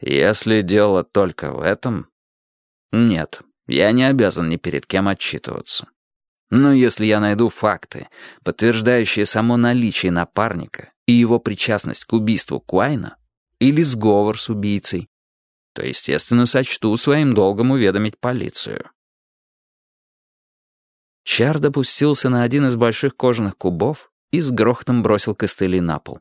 Если дело только в этом... Нет, я не обязан ни перед кем отчитываться. Но если я найду факты, подтверждающие само наличие напарника и его причастность к убийству Куайна, или сговор с убийцей, то, естественно, сочту своим долгом уведомить полицию. Чар допустился на один из больших кожаных кубов и с грохотом бросил костыли на пол.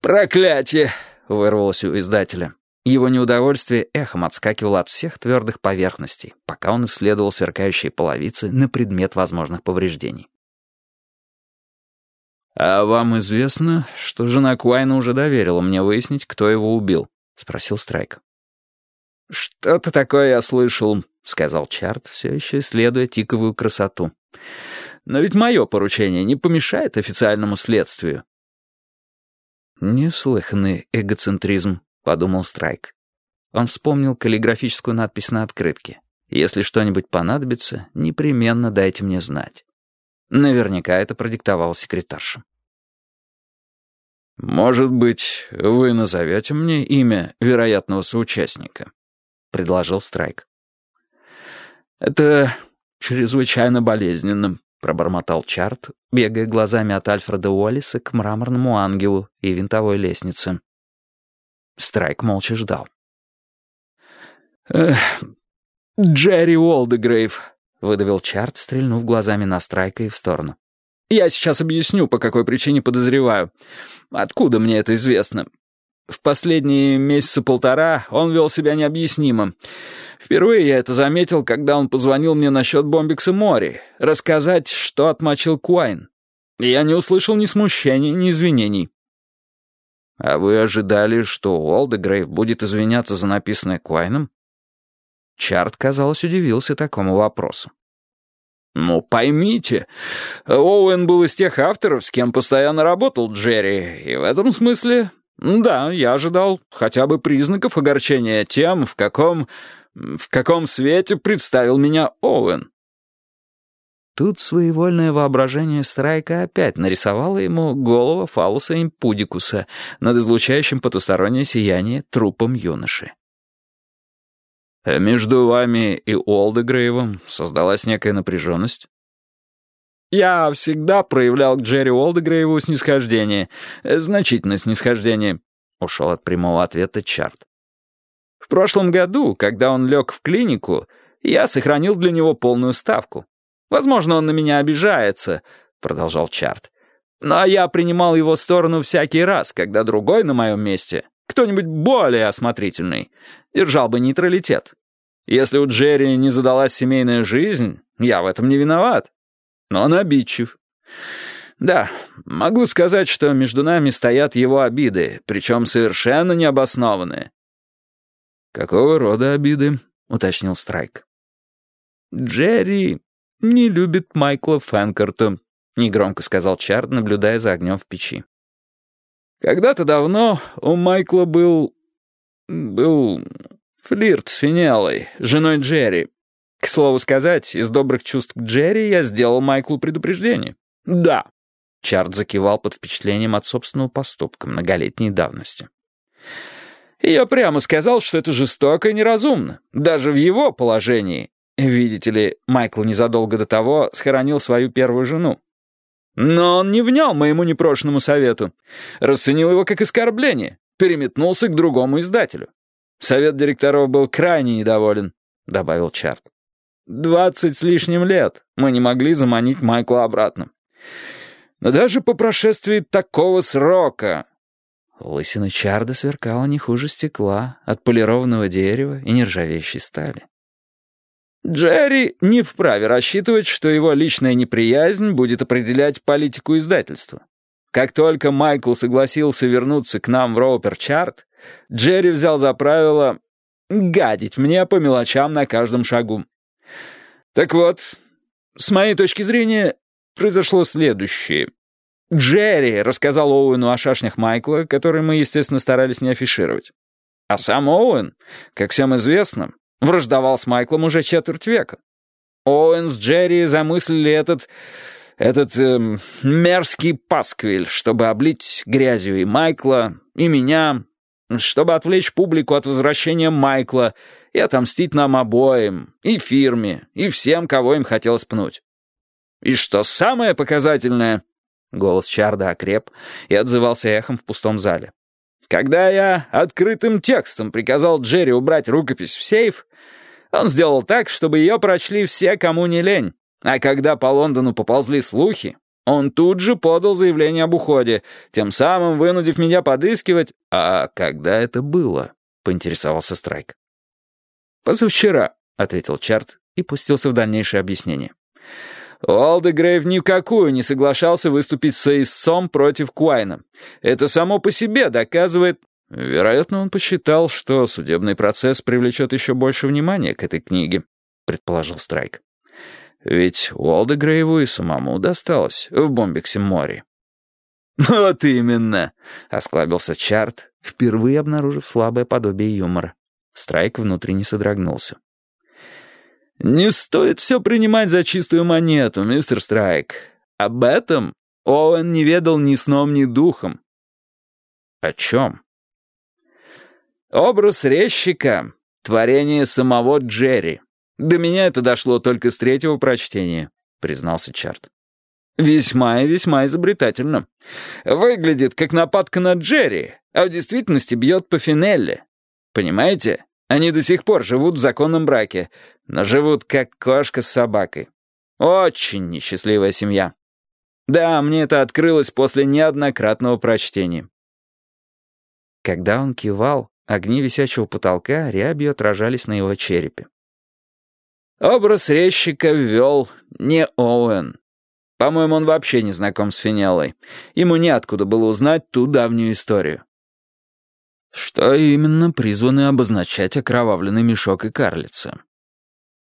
«Проклятие!» — вырвалось у издателя. Его неудовольствие эхом отскакивало от всех твердых поверхностей, пока он исследовал сверкающие половицы на предмет возможных повреждений. «А вам известно, что жена Куайна уже доверила мне выяснить, кто его убил?» — спросил Страйк. «Что-то такое я слышал», — сказал Чарт, все еще исследуя тиковую красоту. «Но ведь мое поручение не помешает официальному следствию». «Неслыханный эгоцентризм», — подумал Страйк. Он вспомнил каллиграфическую надпись на открытке. «Если что-нибудь понадобится, непременно дайте мне знать». Наверняка это продиктовал секретарша. «Может быть, вы назовете мне имя вероятного соучастника?» — предложил Страйк. «Это чрезвычайно болезненно», — пробормотал Чарт, бегая глазами от Альфреда Уоллиса к мраморному ангелу и винтовой лестнице. Страйк молча ждал. «Эх, Джерри Уолдегрейв», — выдавил Чарт, стрельнув глазами на Страйка и в сторону. «Я сейчас объясню, по какой причине подозреваю. Откуда мне это известно? В последние месяца полтора он вел себя необъяснимо. Впервые я это заметил, когда он позвонил мне насчет Бомбикса Мори, рассказать, что отмочил Куайн. Я не услышал ни смущения, ни извинений. «А вы ожидали, что Уолдегрейв будет извиняться за написанное Куайном?» Чарт, казалось, удивился такому вопросу. «Ну, поймите, Оуэн был из тех авторов, с кем постоянно работал Джерри, и в этом смысле, да, я ожидал хотя бы признаков огорчения тем, в каком... в каком свете представил меня Оуэн». Тут своевольное воображение Страйка опять нарисовало ему голову фалуса импудикуса над излучающим потустороннее сияние трупом юноши. «А между вами и Олдегрейвом создалась некая напряженность?» «Я всегда проявлял к Джерри Олдегрейву снисхождение, э, значительное снисхождение», — ушел от прямого ответа Чарт. «В прошлом году, когда он лег в клинику, я сохранил для него полную ставку. Возможно, он на меня обижается», — продолжал Чарт. «Но я принимал его сторону всякий раз, когда другой на моем месте, кто-нибудь более осмотрительный, держал бы нейтралитет. Если у Джерри не задалась семейная жизнь, я в этом не виноват. Но он обидчив. Да, могу сказать, что между нами стоят его обиды, причем совершенно необоснованные». «Какого рода обиды?» — уточнил Страйк. «Джерри не любит Майкла Фэнкарта», — негромко сказал Чард, наблюдая за огнем в печи. «Когда-то давно у Майкла был... был флирт с Финеллой, женой Джерри. К слову сказать, из добрых чувств к Джерри я сделал Майклу предупреждение. Да». Чард закивал под впечатлением от собственного поступка многолетней давности. Я прямо сказал, что это жестоко и неразумно, даже в его положении, Видите ли, Майкл незадолго до того схоронил свою первую жену. Но он не внял моему непрошенному совету. Расценил его как оскорбление. Переметнулся к другому издателю. Совет директоров был крайне недоволен, — добавил Чарт. Двадцать с лишним лет мы не могли заманить Майкла обратно. Но даже по прошествии такого срока... Лысина Чарда сверкала не хуже стекла, от полированного дерева и нержавеющей стали. Джерри не вправе рассчитывать, что его личная неприязнь будет определять политику издательства. Как только Майкл согласился вернуться к нам в Роупер-Чарт, Джерри взял за правило гадить мне по мелочам на каждом шагу. Так вот, с моей точки зрения, произошло следующее. Джерри рассказал Оуэну о шашнях Майкла, которые мы, естественно, старались не афишировать. А сам Оуэн, как всем известно, Враждовал с Майклом уже четверть века. Оуэн с Джерри замыслили этот... этот эм, мерзкий пасквиль, чтобы облить грязью и Майкла, и меня, чтобы отвлечь публику от возвращения Майкла и отомстить нам обоим, и фирме, и всем, кого им хотелось пнуть. И что самое показательное...» Голос Чарда окреп и отзывался эхом в пустом зале. «Когда я открытым текстом приказал Джерри убрать рукопись в сейф, он сделал так, чтобы ее прочли все, кому не лень. А когда по Лондону поползли слухи, он тут же подал заявление об уходе, тем самым вынудив меня подыскивать... «А когда это было?» — поинтересовался Страйк. «Позавчера», — ответил Чарт и пустился в дальнейшее объяснение. Уолдегрейв никакую не соглашался выступить с истцом против Куайна. Это само по себе доказывает... Вероятно, он посчитал, что судебный процесс привлечет еще больше внимания к этой книге, предположил Страйк. Ведь Уолдегрейву и самому досталось в Бомбиксе-море. «Вот именно!» — осклабился Чарт, впервые обнаружив слабое подобие юмора. Страйк внутренне содрогнулся. «Не стоит все принимать за чистую монету, мистер Страйк. Об этом Оуэн не ведал ни сном, ни духом». «О чем?» «Образ резчика — творение самого Джерри. «До меня это дошло только с третьего прочтения», — признался Чарт. «Весьма и весьма изобретательно. Выглядит, как нападка на Джерри, а в действительности бьет по Финелле. Понимаете? Они до сих пор живут в законном браке, но живут как кошка с собакой. Очень несчастливая семья. Да, мне это открылось после неоднократного прочтения». Когда он кивал, огни висячего потолка рябью отражались на его черепе. Образ резчика ввел не Оуэн. По-моему, он вообще не знаком с Финеллой. Ему неоткуда было узнать ту давнюю историю. Что именно призваны обозначать окровавленный мешок и карлица?